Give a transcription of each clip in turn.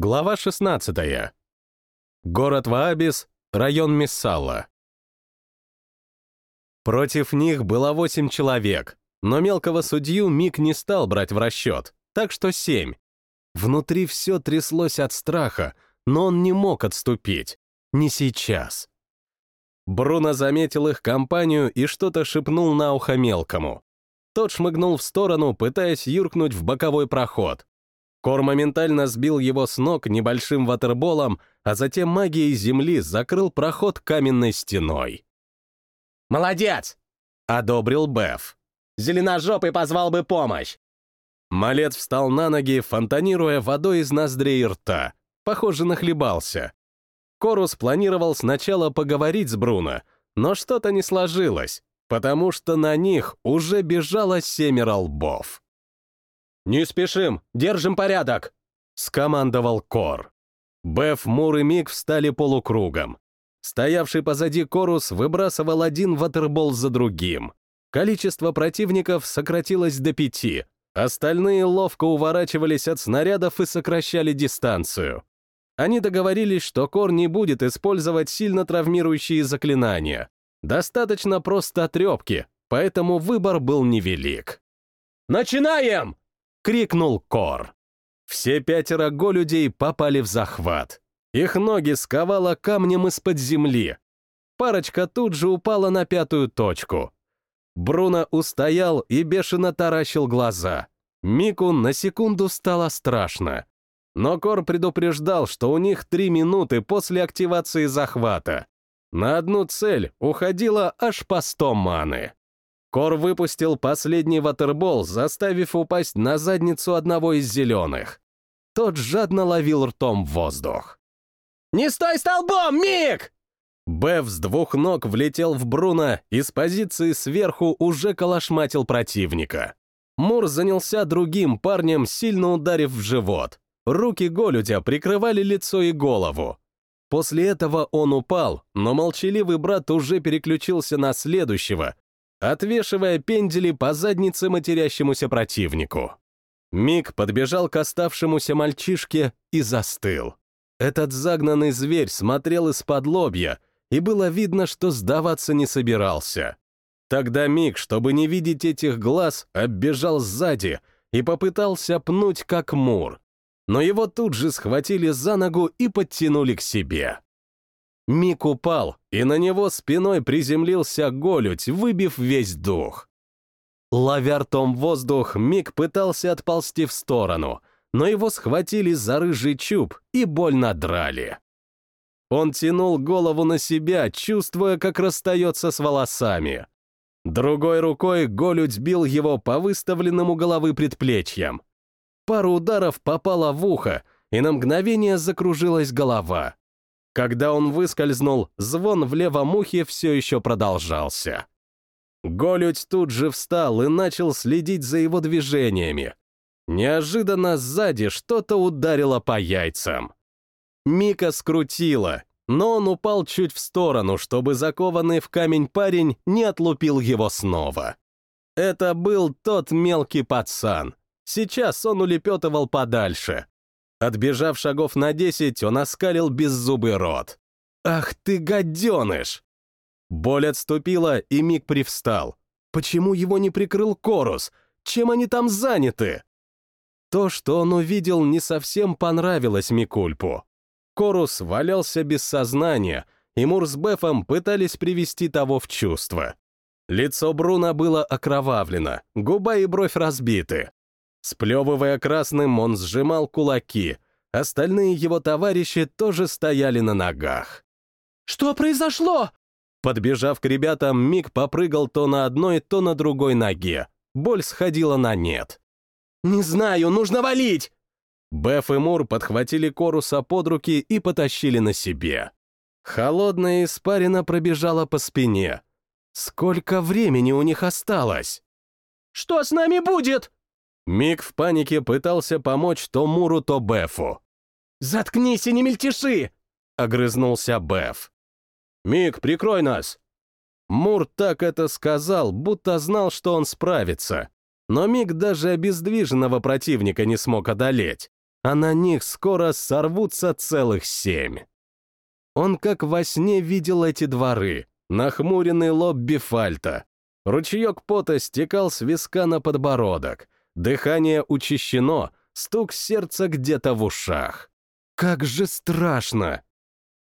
Глава 16. Город Ваабис, район Миссалла. Против них было восемь человек, но мелкого судью Мик не стал брать в расчет, так что семь. Внутри все тряслось от страха, но он не мог отступить. Не сейчас. Бруно заметил их компанию и что-то шепнул на ухо мелкому. Тот шмыгнул в сторону, пытаясь юркнуть в боковой проход. Кор моментально сбил его с ног небольшим ватерболом, а затем магией земли закрыл проход каменной стеной. «Молодец!» — одобрил Беф. «Зеленожопый позвал бы помощь!» Малец встал на ноги, фонтанируя водой из ноздрей и рта. Похоже, нахлебался. Корус планировал сначала поговорить с Бруно, но что-то не сложилось, потому что на них уже бежало семеро лбов. «Не спешим, держим порядок!» — скомандовал Кор. Беф, Мур и Мик встали полукругом. Стоявший позади Корус выбрасывал один ватербол за другим. Количество противников сократилось до пяти, остальные ловко уворачивались от снарядов и сокращали дистанцию. Они договорились, что Кор не будет использовать сильно травмирующие заклинания. Достаточно просто трепки, поэтому выбор был невелик. «Начинаем!» — крикнул Кор. Все пятеро голюдей попали в захват. Их ноги сковало камнем из-под земли. Парочка тут же упала на пятую точку. Бруно устоял и бешено таращил глаза. Мику на секунду стало страшно. Но Кор предупреждал, что у них три минуты после активации захвата. На одну цель уходило аж по сто маны. Кор выпустил последний ватербол, заставив упасть на задницу одного из зеленых. Тот жадно ловил ртом воздух. «Не стой столбом, Мик!» Беф с двух ног влетел в Бруно и с позиции сверху уже калашматил противника. Мур занялся другим парнем, сильно ударив в живот. Руки Голюдя прикрывали лицо и голову. После этого он упал, но молчаливый брат уже переключился на следующего, отвешивая пендели по заднице матерящемуся противнику. Миг подбежал к оставшемуся мальчишке и застыл. Этот загнанный зверь смотрел из-под лобья, и было видно, что сдаваться не собирался. Тогда Миг, чтобы не видеть этих глаз, оббежал сзади и попытался пнуть как мур. Но его тут же схватили за ногу и подтянули к себе. Мик упал, и на него спиной приземлился голють, выбив весь дух. Ловя ртом воздух, Мик пытался отползти в сторону, но его схватили за рыжий чуб и больно драли. Он тянул голову на себя, чувствуя, как расстается с волосами. Другой рукой голють бил его по выставленному головы предплечьям. Пару ударов попало в ухо, и на мгновение закружилась голова. Когда он выскользнул, звон в левом ухе все еще продолжался. Голють тут же встал и начал следить за его движениями. Неожиданно сзади что-то ударило по яйцам. Мика скрутила, но он упал чуть в сторону, чтобы закованный в камень парень не отлупил его снова. Это был тот мелкий пацан. Сейчас он улепетывал подальше. Отбежав шагов на десять, он оскалил беззубый рот. «Ах ты, гаденыш!» Боль отступила, и Мик привстал. Почему его не прикрыл Корус? Чем они там заняты? То, что он увидел, не совсем понравилось Микульпу. Корус валялся без сознания, и Мур с Бефом пытались привести того в чувство. Лицо Бруна было окровавлено, губа и бровь разбиты. Сплевывая красным, он сжимал кулаки. Остальные его товарищи тоже стояли на ногах. «Что произошло?» Подбежав к ребятам, Мик попрыгал то на одной, то на другой ноге. Боль сходила на нет. «Не знаю, нужно валить!» Беф и Мур подхватили Коруса под руки и потащили на себе. Холодная испарина пробежала по спине. Сколько времени у них осталось? «Что с нами будет?» Мик в панике пытался помочь то Муру, то Бефу. «Заткнись и не мельтеши!» — огрызнулся Беф. «Мик, прикрой нас!» Мур так это сказал, будто знал, что он справится. Но Мик даже обездвиженного противника не смог одолеть. а на них скоро сорвутся целых семь. Он как во сне видел эти дворы, нахмуренный лоб Бифальта. Ручеек пота стекал с виска на подбородок, дыхание учащено, стук сердца где-то в ушах. Как же страшно!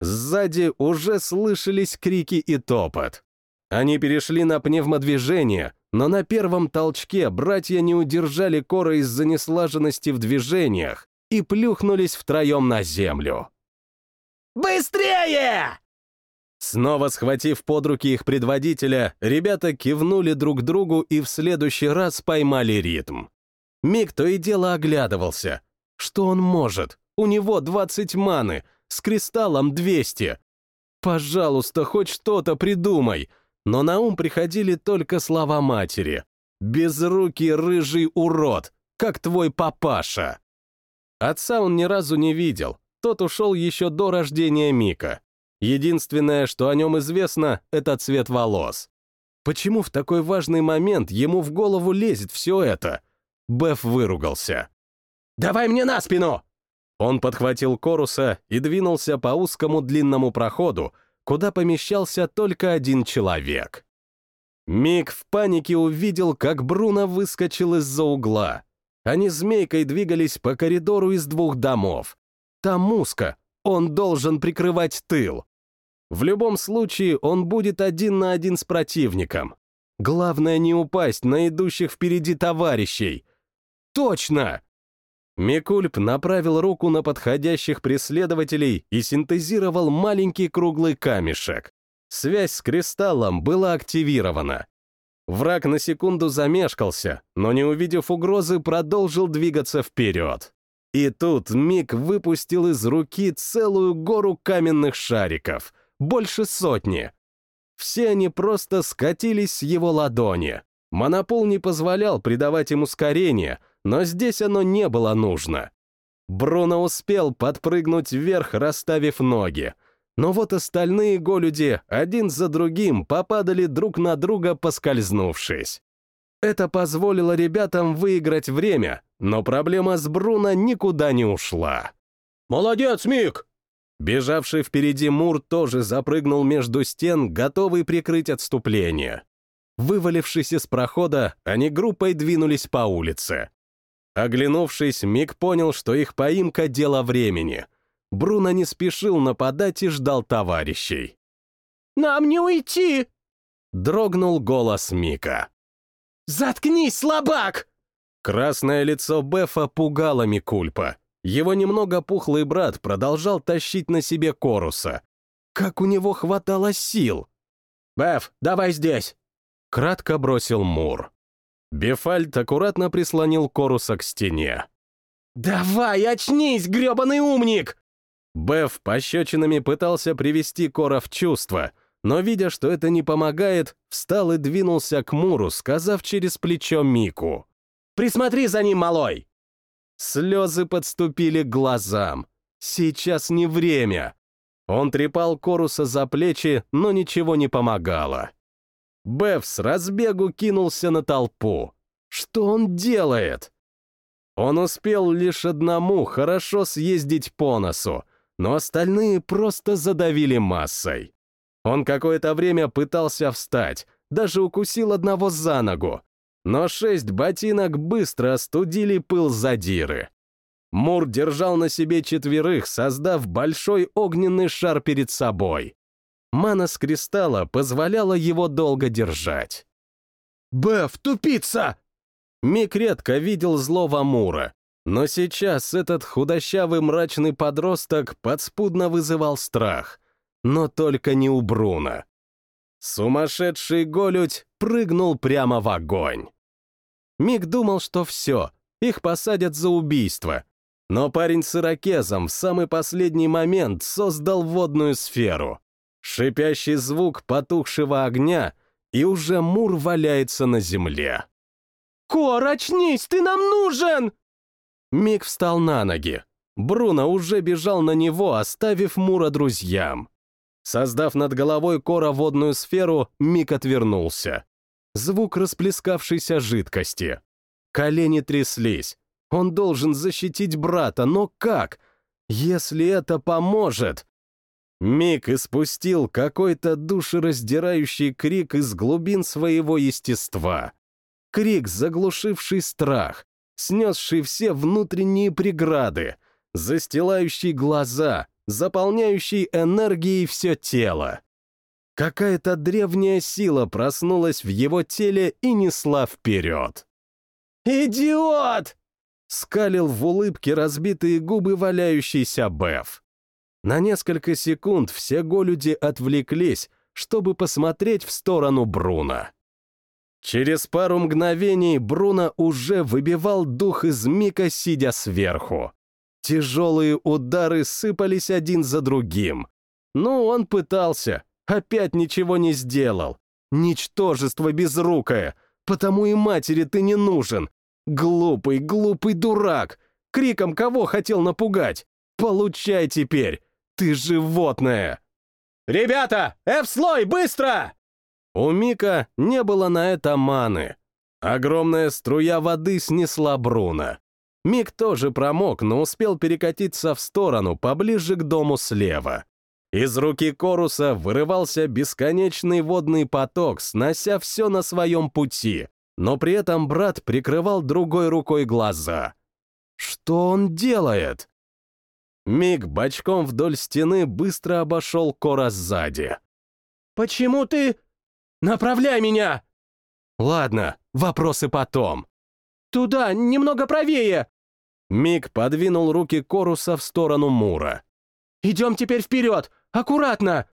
Сзади уже слышались крики и топот. Они перешли на пневмодвижение, но на первом толчке братья не удержали кора из-за неслаженности в движениях и плюхнулись втроем на землю. «Быстрее!» Снова схватив под руки их предводителя, ребята кивнули друг другу и в следующий раз поймали ритм. Миг то и дело оглядывался. Что он может? У него 20 маны, с кристаллом 200. Пожалуйста, хоть что-то придумай. Но на ум приходили только слова матери. «Безрукий рыжий урод, как твой папаша». Отца он ни разу не видел, тот ушел еще до рождения Мика. Единственное, что о нем известно, это цвет волос. Почему в такой важный момент ему в голову лезет все это? Беф выругался. «Давай мне на спину!» Он подхватил Коруса и двинулся по узкому длинному проходу, куда помещался только один человек. Мик в панике увидел, как Бруно выскочил из-за угла. Они змейкой двигались по коридору из двух домов. Там узко, он должен прикрывать тыл. В любом случае, он будет один на один с противником. Главное не упасть на идущих впереди товарищей. Точно! Микульп направил руку на подходящих преследователей и синтезировал маленький круглый камешек. Связь с кристаллом была активирована. Враг на секунду замешкался, но не увидев угрозы, продолжил двигаться вперед. И тут Мик выпустил из руки целую гору каменных шариков, больше сотни. Все они просто скатились с его ладони. Монопол не позволял придавать им ускорение, но здесь оно не было нужно. Бруно успел подпрыгнуть вверх, расставив ноги. Но вот остальные голюди один за другим попадали друг на друга, поскользнувшись. Это позволило ребятам выиграть время, но проблема с Бруно никуда не ушла. «Молодец, Мик!» Бежавший впереди Мур тоже запрыгнул между стен, готовый прикрыть отступление. Вывалившись из прохода, они группой двинулись по улице. Оглянувшись, Мик понял, что их поимка — дело времени. Бруно не спешил нападать и ждал товарищей. «Нам не уйти!» — дрогнул голос Мика. «Заткнись, слабак!» Красное лицо Бефа пугало Микульпа. Его немного пухлый брат продолжал тащить на себе Коруса. Как у него хватало сил! «Беф, давай здесь!» — кратко бросил Мур. Бефальт аккуратно прислонил Коруса к стене. «Давай, очнись, гребаный умник!» Беф пощечинами пытался привести Кора в чувство, но, видя, что это не помогает, встал и двинулся к Муру, сказав через плечо Мику. «Присмотри за ним, малой!» Слезы подступили к глазам. Сейчас не время. Он трепал Коруса за плечи, но ничего не помогало. Беф с разбегу кинулся на толпу. Что он делает? Он успел лишь одному хорошо съездить по носу, но остальные просто задавили массой. Он какое-то время пытался встать, даже укусил одного за ногу, но шесть ботинок быстро остудили пыл задиры. Мур держал на себе четверых, создав большой огненный шар перед собой. Мана с кристалла позволяла его долго держать. «Беф, тупица!» Мик редко видел злого Мура, но сейчас этот худощавый мрачный подросток подспудно вызывал страх. Но только не у Бруна. Сумасшедший голють прыгнул прямо в огонь. Мик думал, что все, их посадят за убийство. Но парень с ирокезом в самый последний момент создал водную сферу. Шипящий звук потухшего огня, и уже Мур валяется на земле. «Кор, очнись, ты нам нужен!» Мик встал на ноги. Бруно уже бежал на него, оставив Мура друзьям. Создав над головой Кора водную сферу, Мик отвернулся. Звук расплескавшейся жидкости. Колени тряслись. Он должен защитить брата, но как? Если это поможет... Мик испустил какой-то душераздирающий крик из глубин своего естества. Крик, заглушивший страх, снесший все внутренние преграды, застилающий глаза, заполняющий энергией все тело. Какая-то древняя сила проснулась в его теле и несла вперед. «Идиот!» — скалил в улыбке разбитые губы валяющийся Беф. На несколько секунд все голюди отвлеклись, чтобы посмотреть в сторону Бруна. Через пару мгновений Бруно уже выбивал дух из Мика, сидя сверху. Тяжелые удары сыпались один за другим. Ну, он пытался, опять ничего не сделал. Ничтожество безрукое, потому и матери ты не нужен. Глупый, глупый дурак. Криком кого хотел напугать? Получай теперь. Ты животное!» «Ребята, F-слой, быстро!» У Мика не было на это маны. Огромная струя воды снесла Бруно. Мик тоже промок, но успел перекатиться в сторону, поближе к дому слева. Из руки Коруса вырывался бесконечный водный поток, снося все на своем пути, но при этом брат прикрывал другой рукой глаза. Что он делает? Миг бочком вдоль стены быстро обошел Кора сзади. «Почему ты...» «Направляй меня!» «Ладно, вопросы потом». «Туда, немного правее!» Миг подвинул руки Коруса в сторону Мура. «Идем теперь вперед! Аккуратно!»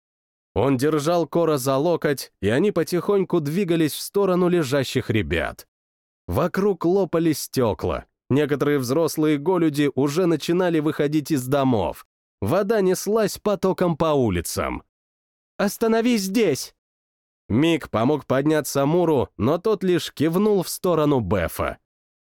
Он держал Кора за локоть, и они потихоньку двигались в сторону лежащих ребят. Вокруг лопали стекла, Некоторые взрослые голюди уже начинали выходить из домов. Вода неслась потоком по улицам. «Остановись здесь!» Мик помог подняться Муру, но тот лишь кивнул в сторону Бефа.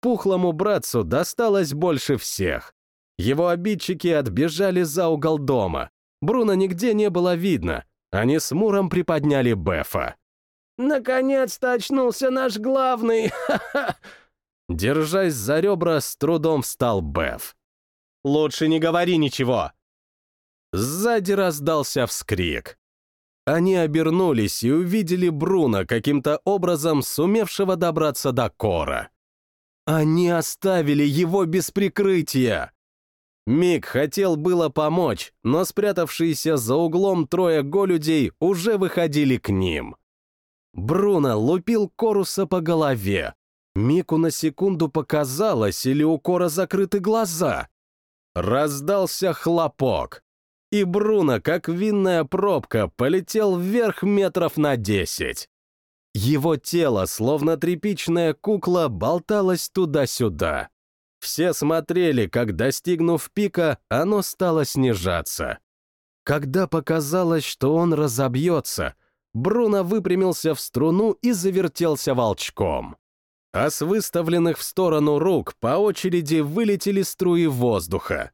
Пухлому братцу досталось больше всех. Его обидчики отбежали за угол дома. Бруно нигде не было видно. Они с Муром приподняли Бефа. «Наконец-то очнулся наш главный! Ха-ха!» Держась за ребра, с трудом встал Беф. «Лучше не говори ничего!» Сзади раздался вскрик. Они обернулись и увидели Бруно, каким-то образом сумевшего добраться до Кора. Они оставили его без прикрытия. Мик хотел было помочь, но спрятавшиеся за углом трое голюдей уже выходили к ним. Бруно лупил Коруса по голове, Мику на секунду показалось, или у Кора закрыты глаза. Раздался хлопок, и Бруно, как винная пробка, полетел вверх метров на десять. Его тело, словно тряпичная кукла, болталось туда-сюда. Все смотрели, как, достигнув пика, оно стало снижаться. Когда показалось, что он разобьется, Бруно выпрямился в струну и завертелся волчком а с выставленных в сторону рук по очереди вылетели струи воздуха.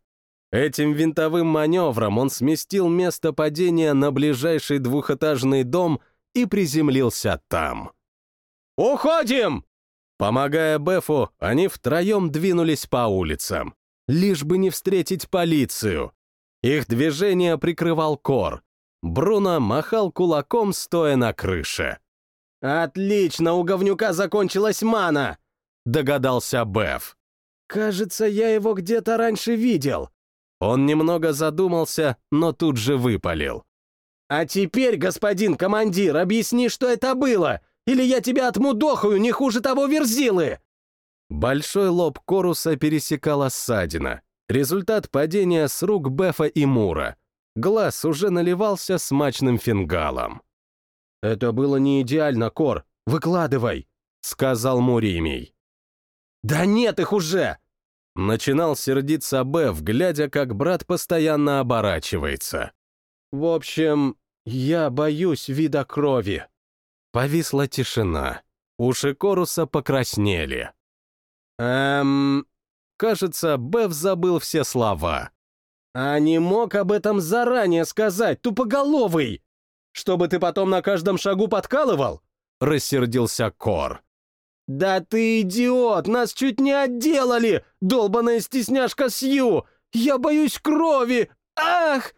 Этим винтовым маневром он сместил место падения на ближайший двухэтажный дом и приземлился там. «Уходим!» Помогая Бефу, они втроем двинулись по улицам, лишь бы не встретить полицию. Их движение прикрывал Кор. Бруно махал кулаком, стоя на крыше. «Отлично, у говнюка закончилась мана!» — догадался Беф. «Кажется, я его где-то раньше видел». Он немного задумался, но тут же выпалил. «А теперь, господин командир, объясни, что это было, или я тебя отмудохаю не хуже того верзилы!» Большой лоб Коруса пересекала ссадина. Результат падения с рук Бефа и Мура. Глаз уже наливался смачным фингалом. «Это было не идеально, Кор. Выкладывай», — сказал Муримий. «Да нет их уже!» Начинал сердиться Беф, глядя, как брат постоянно оборачивается. «В общем, я боюсь вида крови». Повисла тишина. Уши Коруса покраснели. «Эм...» Кажется, Беф забыл все слова. «А не мог об этом заранее сказать, тупоголовый!» Чтобы ты потом на каждом шагу подкалывал?» — рассердился Кор. «Да ты идиот! Нас чуть не отделали! Долбаная стесняшка Сью! Я боюсь крови! Ах!»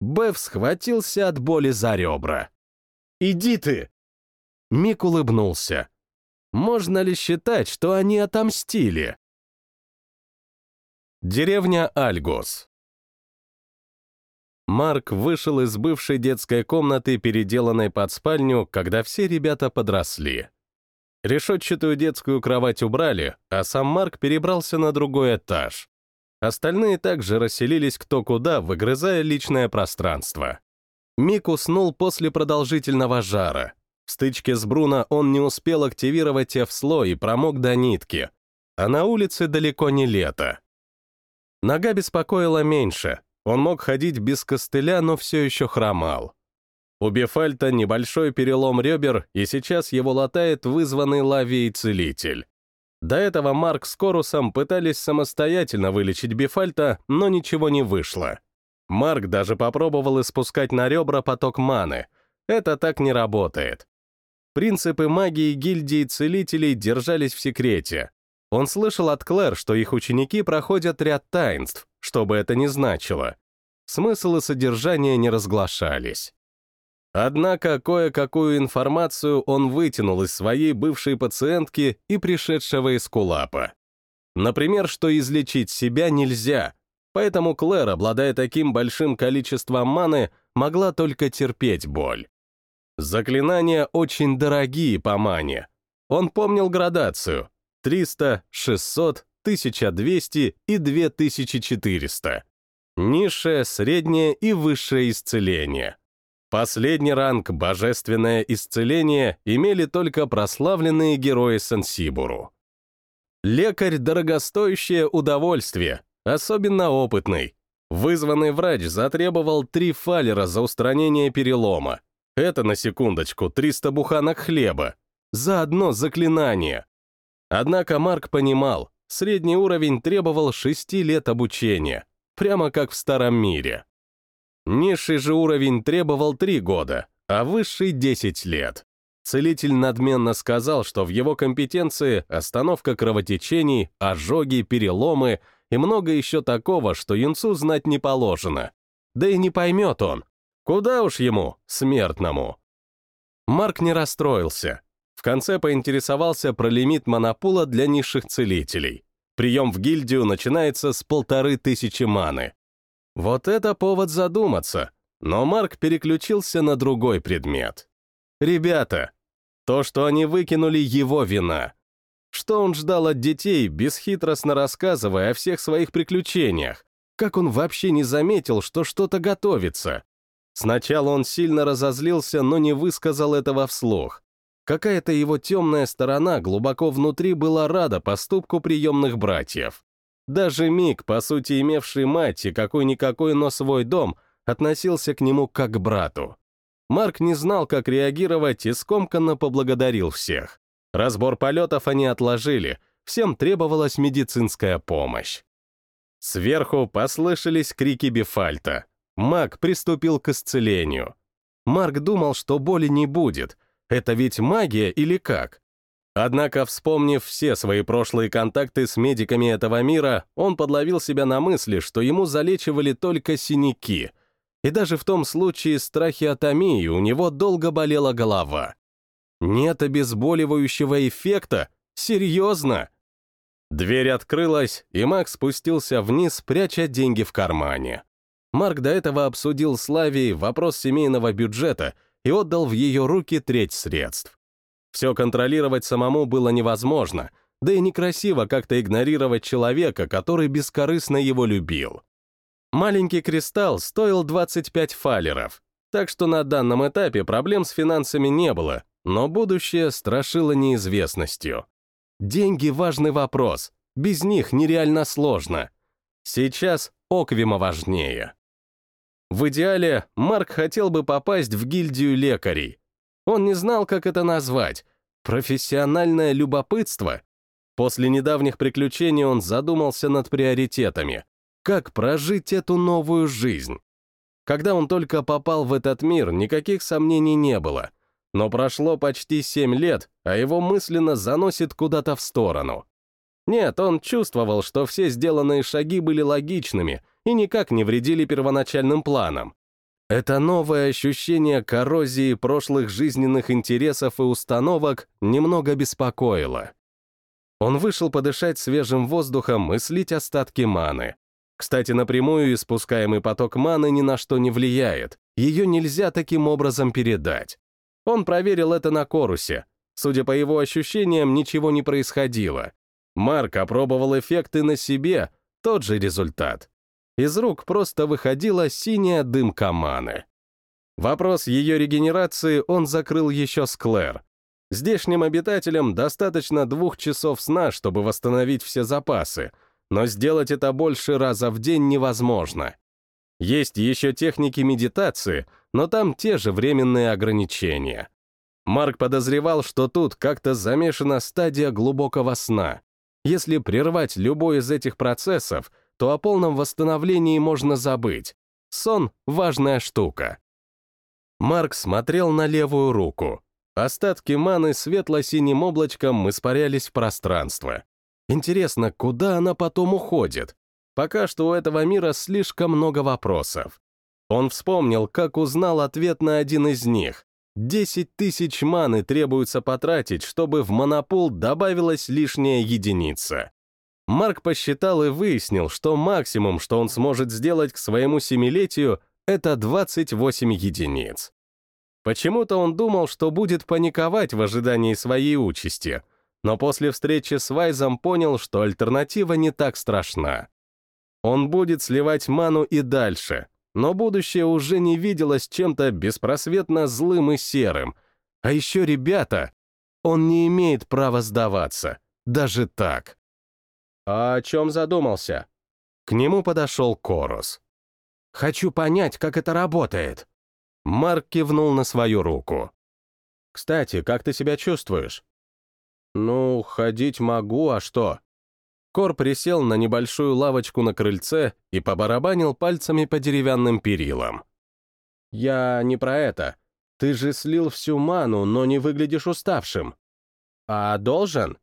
Беф схватился от боли за ребра. «Иди ты!» Мик улыбнулся. Можно ли считать, что они отомстили? Деревня Альгос. Марк вышел из бывшей детской комнаты, переделанной под спальню, когда все ребята подросли. Решетчатую детскую кровать убрали, а сам Марк перебрался на другой этаж. Остальные также расселились кто куда, выгрызая личное пространство. Мик уснул после продолжительного жара. В стычке с Бруно он не успел активировать F-слой и промок до нитки. А на улице далеко не лето. Нога беспокоила меньше. Он мог ходить без костыля, но все еще хромал. У Бефальта небольшой перелом ребер, и сейчас его латает вызванный лавией целитель. До этого Марк с Корусом пытались самостоятельно вылечить Бефальта, но ничего не вышло. Марк даже попробовал испускать на ребра поток маны. Это так не работает. Принципы магии гильдии целителей держались в секрете. Он слышал от Клэр, что их ученики проходят ряд таинств, что бы это ни значило. Смысл и содержание не разглашались. Однако кое-какую информацию он вытянул из своей бывшей пациентки и пришедшего из Кулапа. Например, что излечить себя нельзя, поэтому Клэр, обладая таким большим количеством маны, могла только терпеть боль. Заклинания очень дорогие по мане. Он помнил градацию — 300, 600, 1200 и 2400. Низшее, среднее и высшее исцеление — Последний ранг «Божественное исцеление» имели только прославленные герои Сансибуру. Лекарь — дорогостоящее удовольствие, особенно опытный. Вызванный врач затребовал три фалера за устранение перелома. Это, на секундочку, 300 буханок хлеба. За одно заклинание. Однако Марк понимал, средний уровень требовал шести лет обучения, прямо как в Старом мире. Низший же уровень требовал три года, а высший — 10 лет. Целитель надменно сказал, что в его компетенции остановка кровотечений, ожоги, переломы и много еще такого, что юнцу знать не положено. Да и не поймет он. Куда уж ему, смертному. Марк не расстроился. В конце поинтересовался про лимит монопула для низших целителей. Прием в гильдию начинается с полторы тысячи маны. Вот это повод задуматься, но Марк переключился на другой предмет. Ребята, то, что они выкинули, его вина. Что он ждал от детей, бесхитростно рассказывая о всех своих приключениях? Как он вообще не заметил, что что-то готовится? Сначала он сильно разозлился, но не высказал этого вслух. Какая-то его темная сторона глубоко внутри была рада поступку приемных братьев. Даже Мик, по сути имевший мать и какой-никакой, но свой дом, относился к нему как к брату. Марк не знал, как реагировать и скомканно поблагодарил всех. Разбор полетов они отложили, всем требовалась медицинская помощь. Сверху послышались крики Бефальта. Маг приступил к исцелению. Марк думал, что боли не будет. Это ведь магия или как? Однако, вспомнив все свои прошлые контакты с медиками этого мира, он подловил себя на мысли, что ему залечивали только синяки. И даже в том случае с трахеотомией у него долго болела голова. Нет обезболивающего эффекта? Серьезно? Дверь открылась, и Макс спустился вниз, пряча деньги в кармане. Марк до этого обсудил с Лавией вопрос семейного бюджета и отдал в ее руки треть средств. Все контролировать самому было невозможно, да и некрасиво как-то игнорировать человека, который бескорыстно его любил. Маленький кристалл стоил 25 фалеров, так что на данном этапе проблем с финансами не было, но будущее страшило неизвестностью. Деньги — важный вопрос, без них нереально сложно. Сейчас Оквима важнее. В идеале Марк хотел бы попасть в гильдию лекарей, он не знал, как это назвать. Профессиональное любопытство? После недавних приключений он задумался над приоритетами. Как прожить эту новую жизнь? Когда он только попал в этот мир, никаких сомнений не было. но прошло почти семь лет, а его мысленно заносит куда-то в сторону. Нет, он чувствовал, что все сделанные шаги были логичными и никак не вредили первоначальным планам. Это новое ощущение коррозии прошлых жизненных интересов и установок немного беспокоило. Он вышел подышать свежим воздухом и слить остатки маны. Кстати, напрямую испускаемый поток маны ни на что не влияет, ее нельзя таким образом передать. Он проверил это на Корусе. Судя по его ощущениям, ничего не происходило. Марк опробовал эффекты на себе, тот же результат. Из рук просто выходила синяя дымка маны. Вопрос ее регенерации он закрыл еще с Клэр. Здешним обитателям достаточно двух часов сна, чтобы восстановить все запасы, но сделать это больше раза в день невозможно. Есть еще техники медитации, но там те же временные ограничения. Марк подозревал, что тут как-то замешана стадия глубокого сна, если прервать любой из этих процессов, то о полном восстановлении можно забыть. Сон — важная штука. Марк смотрел на левую руку. Остатки маны светло-синим облачком испарялись в пространство. Интересно, куда она потом уходит? Пока что у этого мира слишком много вопросов. Он вспомнил, как узнал ответ на один из них. Десять тысяч маны требуется потратить, чтобы в монопол добавилась лишняя единица. Марк посчитал и выяснил, что максимум, что он сможет сделать к своему семилетию, это 28 единиц. Почему-то он думал, что будет паниковать в ожидании своей участи, но после встречи с Вайзом понял, что альтернатива не так страшна. Он будет сливать ману и дальше, но будущее уже не виделось чем-то беспросветно злым и серым. А еще ребята, он не имеет права сдаваться, даже так. «А о чем задумался?» К нему подошел Корус. «Хочу понять, как это работает». Марк кивнул на свою руку. «Кстати, как ты себя чувствуешь?» «Ну, ходить могу, а что?» Кор присел на небольшую лавочку на крыльце и побарабанил пальцами по деревянным перилам. «Я не про это. Ты же слил всю ману, но не выглядишь уставшим. А должен?»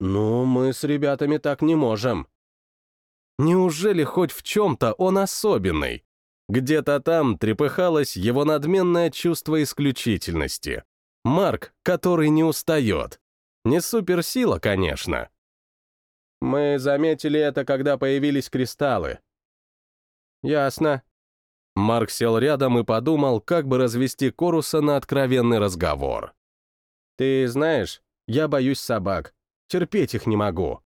«Ну, мы с ребятами так не можем». Неужели хоть в чем-то он особенный? Где-то там трепыхалось его надменное чувство исключительности. Марк, который не устает. Не суперсила, конечно, мы заметили это, когда появились кристаллы. Ясно. Марк сел рядом и подумал, как бы развести Коруса на откровенный разговор. Ты знаешь, я боюсь собак. Терпеть их не могу.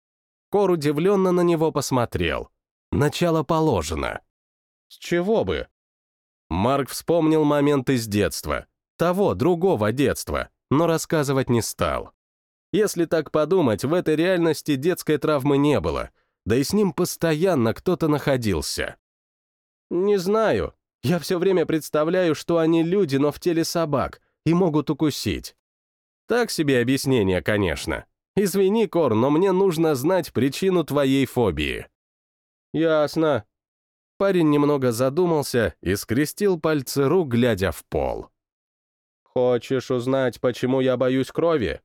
Кор удивленно на него посмотрел. Начало положено. С чего бы? Марк вспомнил момент из детства. Того, другого детства, но рассказывать не стал. Если так подумать, в этой реальности детской травмы не было, да и с ним постоянно кто-то находился. Не знаю. Я все время представляю, что они люди, но в теле собак, и могут укусить. Так себе объяснение, конечно. Извини, Кор, но мне нужно знать причину твоей фобии. Ясно. Парень немного задумался и скрестил пальцы рук, глядя в пол. Хочешь узнать, почему я боюсь крови?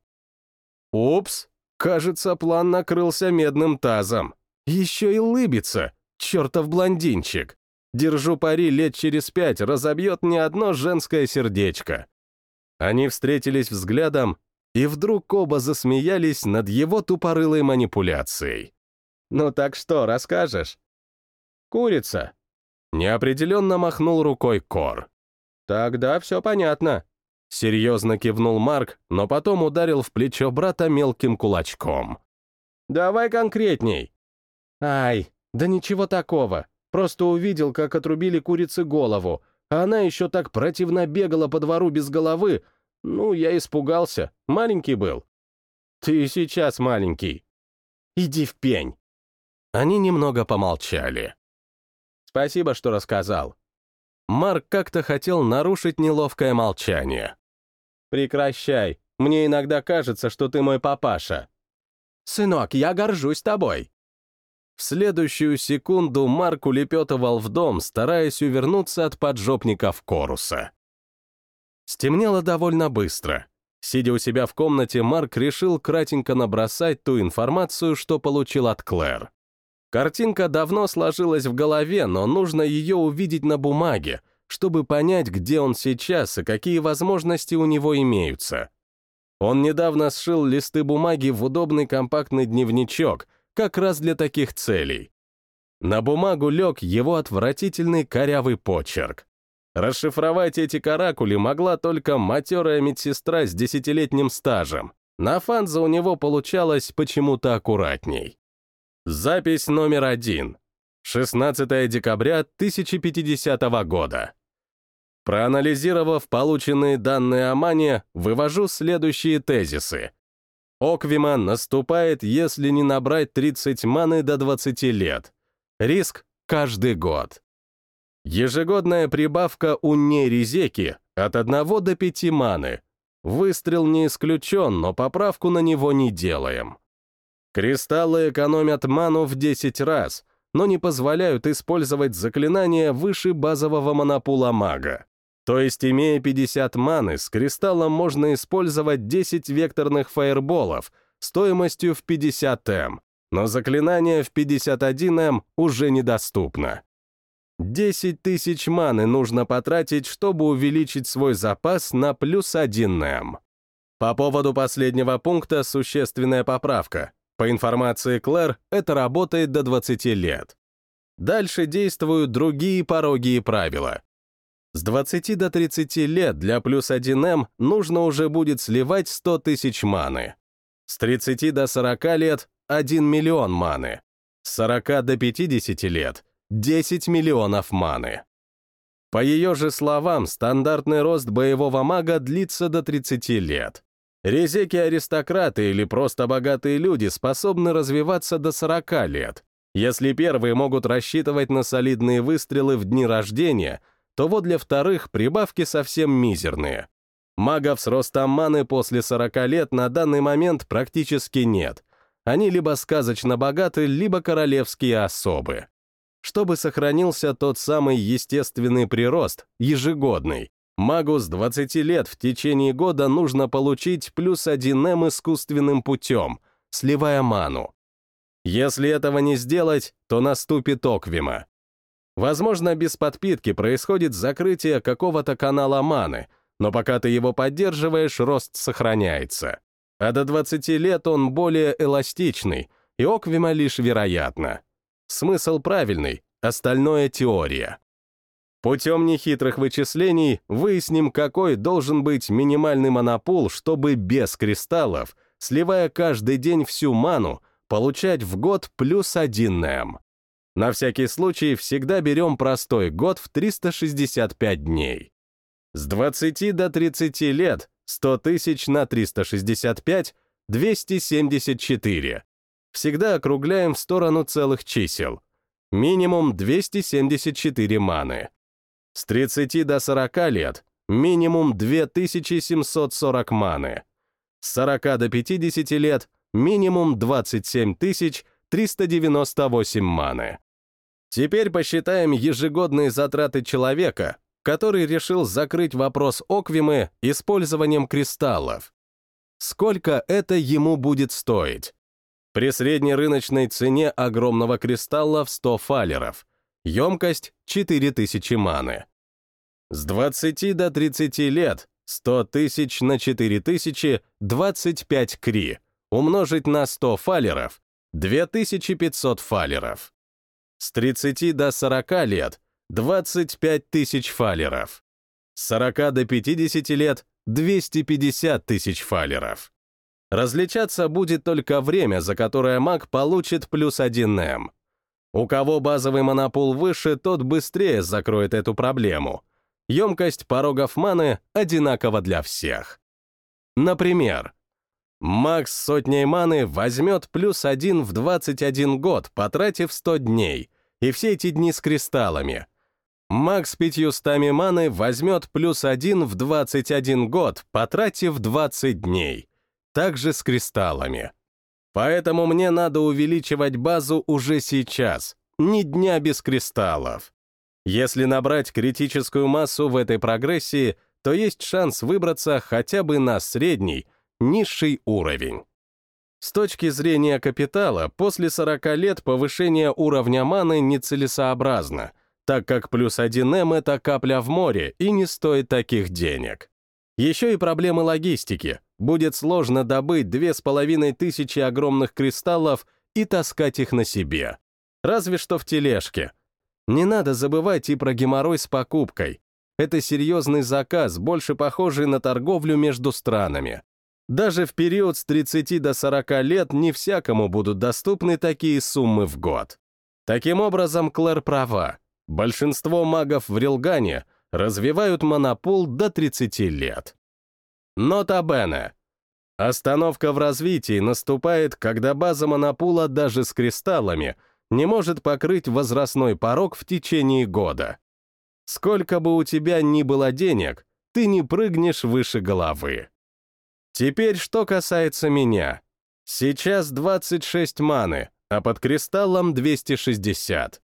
Упс, кажется, план накрылся медным тазом. Еще и лыбится, чертов блондинчик. Держу пари, лет через пять разобьет не одно женское сердечко. Они встретились взглядом, и вдруг оба засмеялись над его тупорылой манипуляцией. «Ну так что, расскажешь?» «Курица». Неопределенно махнул рукой Кор. «Тогда все понятно. Серьезно кивнул Марк, но потом ударил в плечо брата мелким кулачком. «Давай конкретней». «Ай, да ничего такого. Просто увидел, как отрубили курице голову, а она еще так противно бегала по двору без головы. Ну, я испугался. Маленький был». «Ты сейчас маленький». «Иди в пень». Они немного помолчали. «Спасибо, что рассказал». Марк как-то хотел нарушить неловкое молчание. «Прекращай. Мне иногда кажется, что ты мой папаша». «Сынок, я горжусь тобой». В следующую секунду Марк улепетывал в дом, стараясь увернуться от поджопников Коруса. Стемнело довольно быстро. Сидя у себя в комнате, Марк решил кратенько набросать ту информацию, что получил от Клэр. Картинка давно сложилась в голове, но нужно ее увидеть на бумаге, чтобы понять, где он сейчас и какие возможности у него имеются. Он недавно сшил листы бумаги в удобный компактный дневничок, как раз для таких целей. На бумагу лег его отвратительный корявый почерк. Расшифровать эти каракули могла только матерая медсестра с десятилетним стажем. На фанзе у него получалось почему-то аккуратней. Запись номер один. 16 декабря 1050 года. Проанализировав полученные данные о мане, вывожу следующие тезисы. Оквима наступает, если не набрать 30 маны до 20 лет. Риск каждый год. Ежегодная прибавка у нейризеки от 1 до 5 маны. Выстрел не исключен, но поправку на него не делаем. Кристаллы экономят ману в 10 раз, но не позволяют использовать заклинания выше базового монопула мага. То есть, имея 50 маны, с кристаллом можно использовать 10 векторных фаерболов стоимостью в 50 М, но заклинание в 51 М уже недоступно. 10 тысяч маны нужно потратить, чтобы увеличить свой запас на плюс 1 М. По поводу последнего пункта существенная поправка. По информации Клэр, это работает до 20 лет. Дальше действуют другие пороги и правила. С 20 до 30 лет для плюс 1М нужно уже будет сливать 100 тысяч маны. С 30 до 40 лет — 1 миллион маны. С 40 до 50 лет — 10 миллионов маны. По ее же словам, стандартный рост боевого мага длится до 30 лет. Резеки-аристократы или просто богатые люди способны развиваться до 40 лет. Если первые могут рассчитывать на солидные выстрелы в дни рождения — то вот для вторых прибавки совсем мизерные. Магов с ростом маны после 40 лет на данный момент практически нет. Они либо сказочно богаты, либо королевские особы. Чтобы сохранился тот самый естественный прирост, ежегодный, магу с 20 лет в течение года нужно получить плюс 1 М искусственным путем, сливая ману. Если этого не сделать, то наступит Оквима. Возможно, без подпитки происходит закрытие какого-то канала маны, но пока ты его поддерживаешь, рост сохраняется. А до 20 лет он более эластичный, и Оквима лишь вероятно. Смысл правильный, остальное — теория. Путем нехитрых вычислений выясним, какой должен быть минимальный монопул, чтобы без кристаллов, сливая каждый день всю ману, получать в год плюс 1 М. На всякий случай всегда берем простой год в 365 дней. С 20 до 30 лет 100 тысяч на 365 — 274. Всегда округляем в сторону целых чисел. Минимум 274 маны. С 30 до 40 лет минимум 2740 маны. С 40 до 50 лет минимум 27 398 маны. Теперь посчитаем ежегодные затраты человека, который решил закрыть вопрос Оквимы использованием кристаллов. Сколько это ему будет стоить? При средней рыночной цене огромного кристалла в 100 фалеров. Емкость — 4000 маны. С 20 до 30 лет 100 тысяч на 4000 — 25 кри. Умножить на 100 фалеров — 2500 фалеров. С 30 до 40 лет — 25 тысяч фалеров. С 40 до 50 лет — 250 тысяч фалеров. Различаться будет только время, за которое маг получит плюс 1 М. У кого базовый монопол выше, тот быстрее закроет эту проблему. Емкость порогов маны одинакова для всех. Например, Макс с сотней маны возьмет плюс один в 21 год, потратив 100 дней, и все эти дни с кристаллами. Макс с 500 маны возьмет плюс один в 21 год, потратив 20 дней. Также с кристаллами. Поэтому мне надо увеличивать базу уже сейчас, ни дня без кристаллов. Если набрать критическую массу в этой прогрессии, то есть шанс выбраться хотя бы на средний, низший уровень. С точки зрения капитала, после 40 лет повышение уровня маны нецелесообразно, так как плюс 1М — это капля в море и не стоит таких денег. Еще и проблемы логистики. Будет сложно добыть две с половиной тысячи огромных кристаллов и таскать их на себе. Разве что в тележке. Не надо забывать и про геморрой с покупкой. Это серьезный заказ, больше похожий на торговлю между странами. Даже в период с 30 до 40 лет не всякому будут доступны такие суммы в год. Таким образом, Клэр права. Большинство магов в Рилгане развивают монопол до 30 лет. Нота Бене. Остановка в развитии наступает, когда база монопула даже с кристаллами не может покрыть возрастной порог в течение года. Сколько бы у тебя ни было денег, ты не прыгнешь выше головы. Теперь, что касается меня. Сейчас 26 маны, а под кристаллом 260.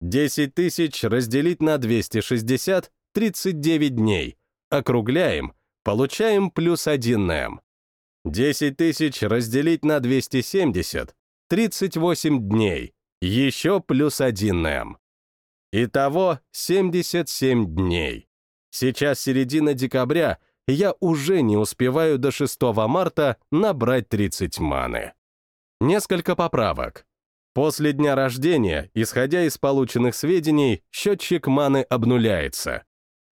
10 тысяч разделить на 260 — 39 дней. Округляем, получаем плюс 1 М. 10 тысяч разделить на 270 — 38 дней. Еще плюс 1 М. Итого 77 дней. Сейчас середина декабря, я уже не успеваю до 6 марта набрать 30 маны. Несколько поправок. После дня рождения, исходя из полученных сведений, счетчик маны обнуляется.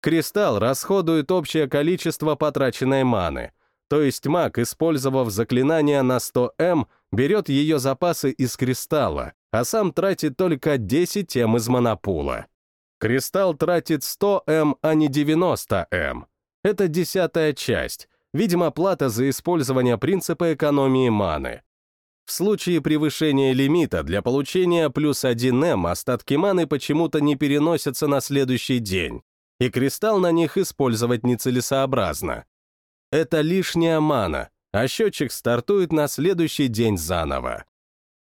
Кристалл расходует общее количество потраченной маны, то есть маг, использовав заклинание на 100М, берет ее запасы из кристалла, а сам тратит только 10 М из монопула. Кристалл тратит 100 М, а не 90 М. Это десятая часть, видимо, плата за использование принципа экономии маны. В случае превышения лимита для получения плюс 1М остатки маны почему-то не переносятся на следующий день, и кристалл на них использовать нецелесообразно. Это лишняя мана, а счетчик стартует на следующий день заново.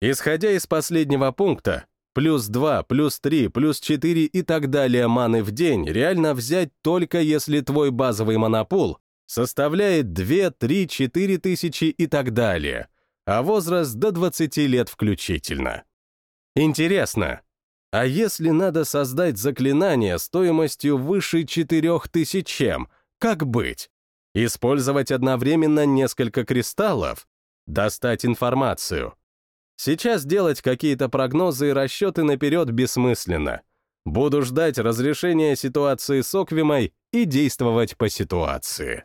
Исходя из последнего пункта, Плюс 2, плюс 3, плюс 4 и так далее маны в день реально взять только если твой базовый монопул составляет 2, 3, 4 тысячи и так далее, а возраст до 20 лет включительно. Интересно, а если надо создать заклинание стоимостью выше 4000 М, как быть? Использовать одновременно несколько кристаллов? Достать информацию? Сейчас делать какие-то прогнозы и расчеты наперед бессмысленно. Буду ждать разрешения ситуации с Оквимой и действовать по ситуации.